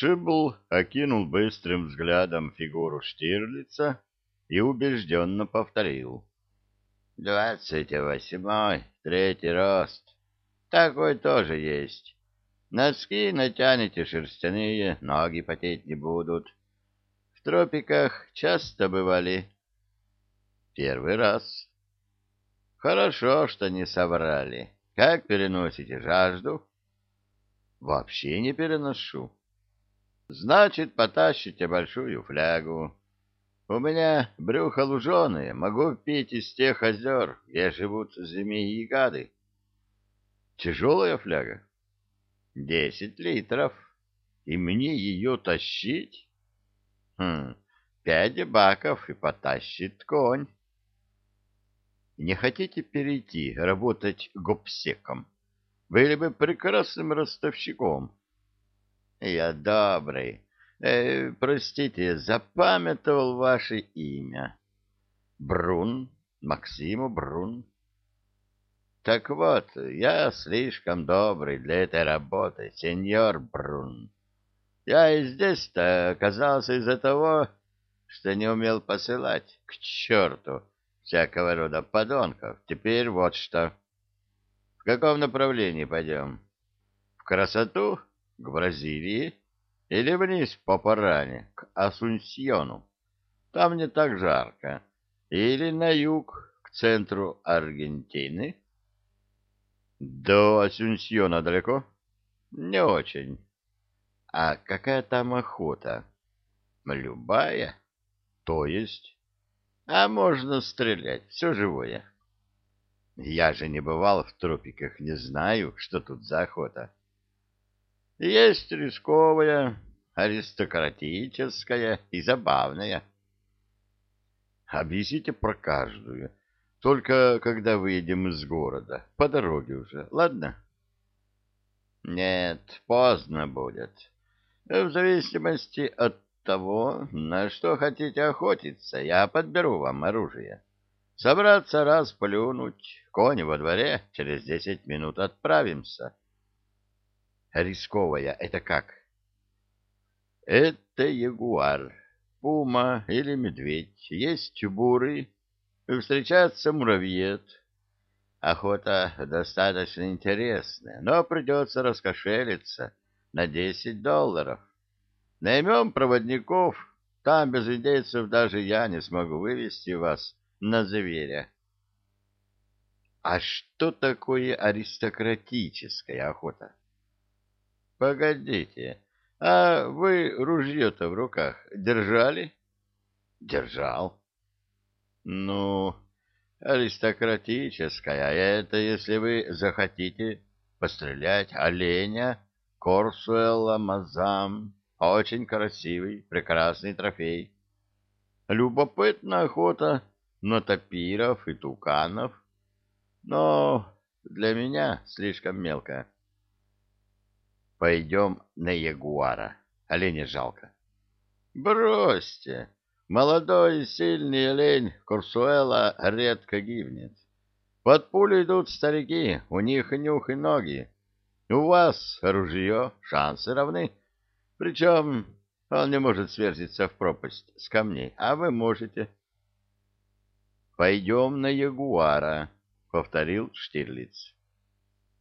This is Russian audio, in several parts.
Шибл окинул быстрым взглядом фигуру Штирлица и убежденно повторил. «Двадцать восьмой, третий рост. Такой тоже есть. Носки натянете шерстяные, ноги потеть не будут. В тропиках часто бывали?» «Первый раз». «Хорошо, что не соврали. Как переносите жажду?» «Вообще не переношу». Значит, потащите большую флягу. У меня брюхо луженое, могу пить из тех озер, где живут змеи и гады. Тяжелая фляга? Десять литров. И мне ее тащить? Хм, пять баков и потащит конь. Не хотите перейти, работать гопсеком? Были бы прекрасным ростовщиком. Я добрый. Э, простите, запамятовал ваше имя. Брун, Максиму Брун. Так вот, я слишком добрый для этой работы, сеньор Брун. Я и здесь-то оказался из-за того, что не умел посылать к черту всякого рода подонков. Теперь вот что. В каком направлении пойдем? В красоту? К Бразилии или вниз по Паране, к Асунсьону. Там не так жарко. Или на юг, к центру Аргентины. До Асунсьона далеко? Не очень. А какая там охота? Любая. То есть? А можно стрелять, все живое. Я же не бывал в тропиках, не знаю, что тут за охота. Есть рисковая, аристократическая и забавная. Объясните про каждую, только когда выедем из города, по дороге уже, ладно? Нет, поздно будет. В зависимости от того, на что хотите охотиться, я подберу вам оружие. Собраться раз плюнуть, кони во дворе, через десять минут отправимся. — рисковая — это как? Это ягуар, пума или медведь. Есть буры, встречается муравьед. Охота достаточно интересная, но придется раскошелиться на десять долларов. Наймем проводников, там без индейцев даже я не смогу вывести вас на зверя. А что такое аристократическая охота? Погодите, а вы ружье-то в руках держали? Держал. Ну, аристократическая, это если вы захотите пострелять оленя, Корсуэлла Мазам, очень красивый, прекрасный трофей. Любопытная охота на тапиров и туканов, но для меня слишком мелко. Пойдем на ягуара. Оленя жалко. Бросьте. Молодой и сильный олень Курсуэла редко гибнет. Под пулю идут старики, у них нюх и ноги. У вас ружье, шансы равны. Причем он не может сверзиться в пропасть с камней, а вы можете. «Пойдем на ягуара», — повторил Штирлиц.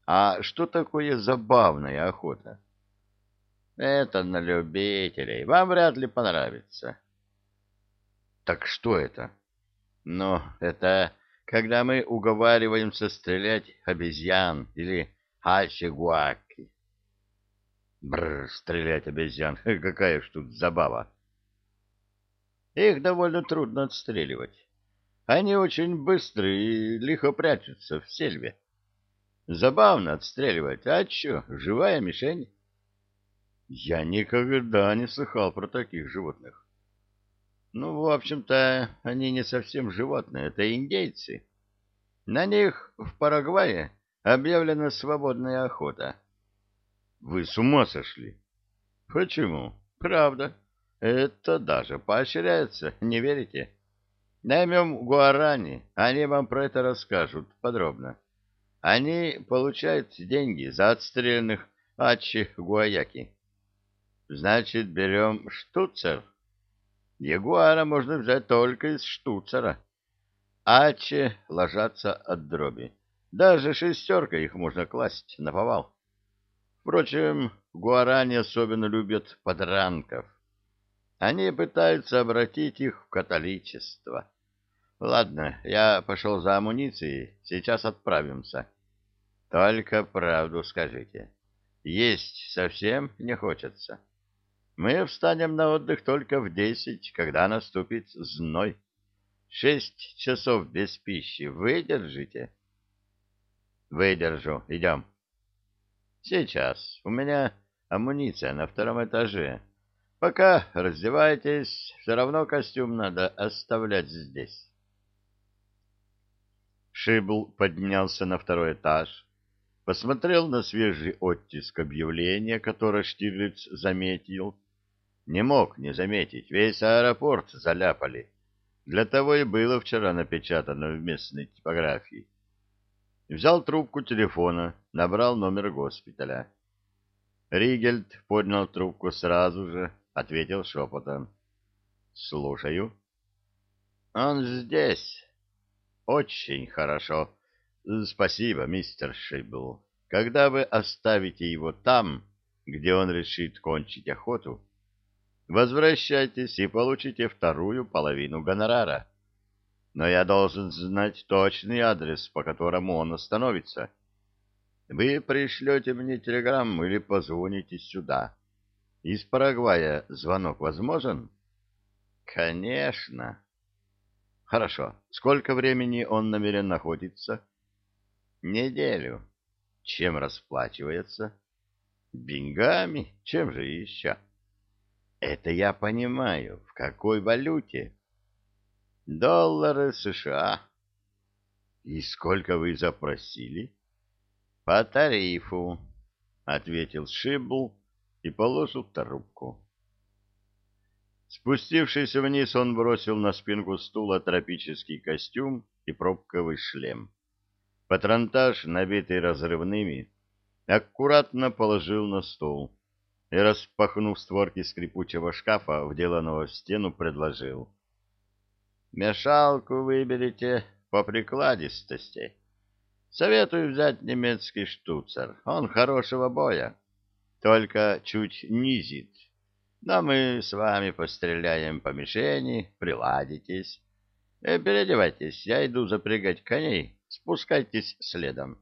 А что такое забавная охота? Это на любителей. Вам вряд ли понравится. Так что это? Ну, это когда мы уговариваемся стрелять обезьян или хачигуаки. Бррр, стрелять обезьян. Какая ж тут забава. Их довольно трудно отстреливать. Они очень быстрые и лихо прячутся в сельве. Забавно отстреливать. А чё, живая мишень? Я никогда не слыхал про таких животных. Ну, в общем-то, они не совсем животные, это индейцы. На них в Парагвае объявлена свободная охота. Вы с ума сошли? Почему? Правда. Это даже поощряется, не верите? Наймем гуарани, они вам про это расскажут подробно. Они получают деньги за отстрелянных Ачи Гуаяки. Значит, берем штуцер. Ягуара можно взять только из штуцера. Аче ложатся от дроби. Даже шестерка их можно класть на повал. Впрочем, гуарани особенно любят подранков. Они пытаются обратить их в католичество. Ладно, я пошел за амуницией, сейчас отправимся. Только правду скажите. Есть совсем не хочется. Мы встанем на отдых только в десять, когда наступит зной. Шесть часов без пищи выдержите? Выдержу. Идем. Сейчас. У меня амуниция на втором этаже. Пока раздевайтесь, все равно костюм надо оставлять здесь. Шибл поднялся на второй этаж, посмотрел на свежий оттиск объявления, которое Штирлиц заметил. Не мог не заметить, весь аэропорт заляпали. Для того и было вчера напечатано в местной типографии. Взял трубку телефона, набрал номер госпиталя. Ригельд поднял трубку сразу же, ответил шепотом. «Слушаю». «Он здесь». «Очень хорошо. Спасибо, мистер Шибл. Когда вы оставите его там, где он решит кончить охоту, возвращайтесь и получите вторую половину гонорара. Но я должен знать точный адрес, по которому он остановится. Вы пришлете мне телеграмму или позвоните сюда. Из Парагвая звонок возможен? Конечно. Хорошо. Сколько времени он намерен находиться? Неделю. Чем расплачивается? Деньгами? Чем же еще? Это я понимаю. В какой валюте? Доллары США. И сколько вы запросили? По тарифу, ответил Шибл и положил трубку. Спустившись вниз, он бросил на спинку стула тропический костюм и пробковый шлем. Патронтаж, набитый разрывными, аккуратно положил на стол и, распахнув створки скрипучего шкафа, вделанного в стену, предложил. «Мешалку выберите по прикладистости. Советую взять немецкий штуцер, он хорошего боя, только чуть низит. Но мы с вами постреляем по мишени, приладитесь. Э, переодевайтесь, я иду запрягать коней». Спускайтесь следом.